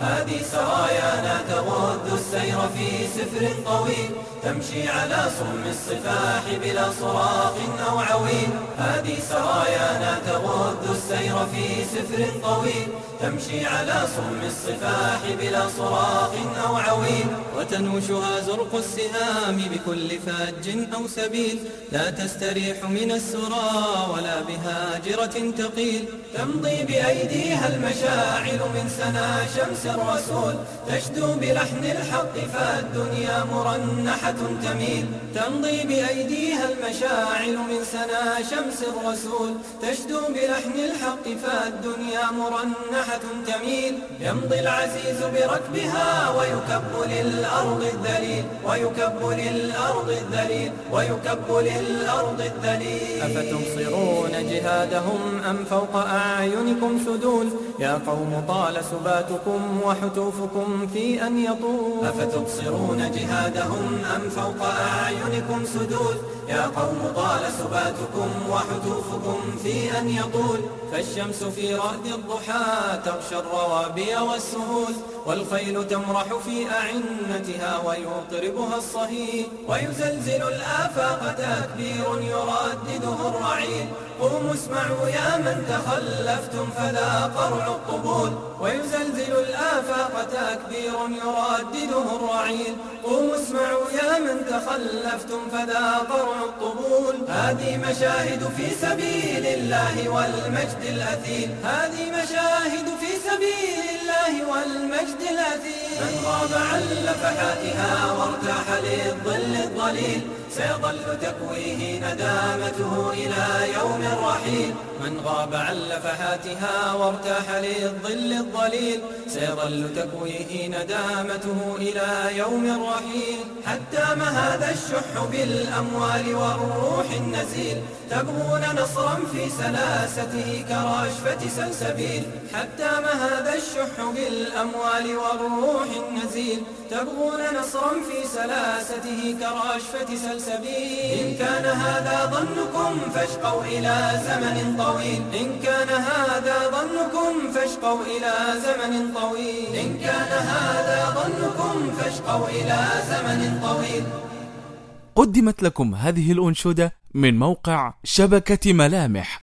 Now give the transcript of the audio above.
هذه سرايانا تغد السير في سفر طويل تمشي على صم الصفاح بلا صراخ أو عويل. هذه سرايانا تغد السير في سفر طويل تمشي على صم الصفاح بلا صراخ أو عويل. وتنوشها زرق السهام بكل فاج أو سبيل. لا تستريح من السرى ولا بهاجرة تقيل. تمضي بأيديها المشاعل من سنا شمس الرسول تشدو بلحن الحق فالدنيا مرنحة تميل تمضي بأيديها المشاعل من سنا شمس الرسول تشدو بلحن الحق فالدنيا مرنحة تميل يمضي العزيز بركبها ويكب للأرض الذليل ويكب للأرض الذليل ويكب للأرض الذليل أفتبصرون جهادهم أم فوق أعينكم سدول يا قوم طال سباتكم وحتوفكم في أن يطول أفتبصرون جهادهم أم فوق أعينكم سدود؟ يا قوم طال سباتكم وحتوفكم في أن يطول. فالشمس في رأد الضحى تغشى الروابي والسهول والخيل تمرح في أعنتها ويطربها الصهيل. ويزلزل الآفاق تكبير يردده الرعيل. قوموا اسمعوا يا من تخلفتم فذا قرع الطبول. ويزلزل الآفاق تكبير يردده الرعيل. قوموا اسمعوا يا من تخلفتم فذا قرع الطبول. هذه مشاهد في سبيل الله والمجد الأثيل. هذه مشاهد في سبيل الله والمجد الأثيل. من غاب لفحاتها وارتاح للظل الظليل. سيظل تكويه ندامته إلى يوم الرحيل من غاب عن لفحاتها وارتاح للظل الظليل. سيظل تكويه ندامته إلى يوم الرحيل حتى ما هذا الشح بالأموال والروح النزيل. تبغون نصرا في سلاسته كراشفة سلسبيل. حتى ما هذا الشح بالأموال والروح النزيل. تبغون نصرا في سلاسته كراشفة سلسبيل. إن كان هذا ظنكم فاشقوا إلى زمن طويل. إن كان هذا ظنكم فاشقوا إلى زمن طويل. إن كان هذا ظنكم فاشقوا إلى زمن طويل. قدمت لكم هذه الأنشودة من موقع شبكة ملامح.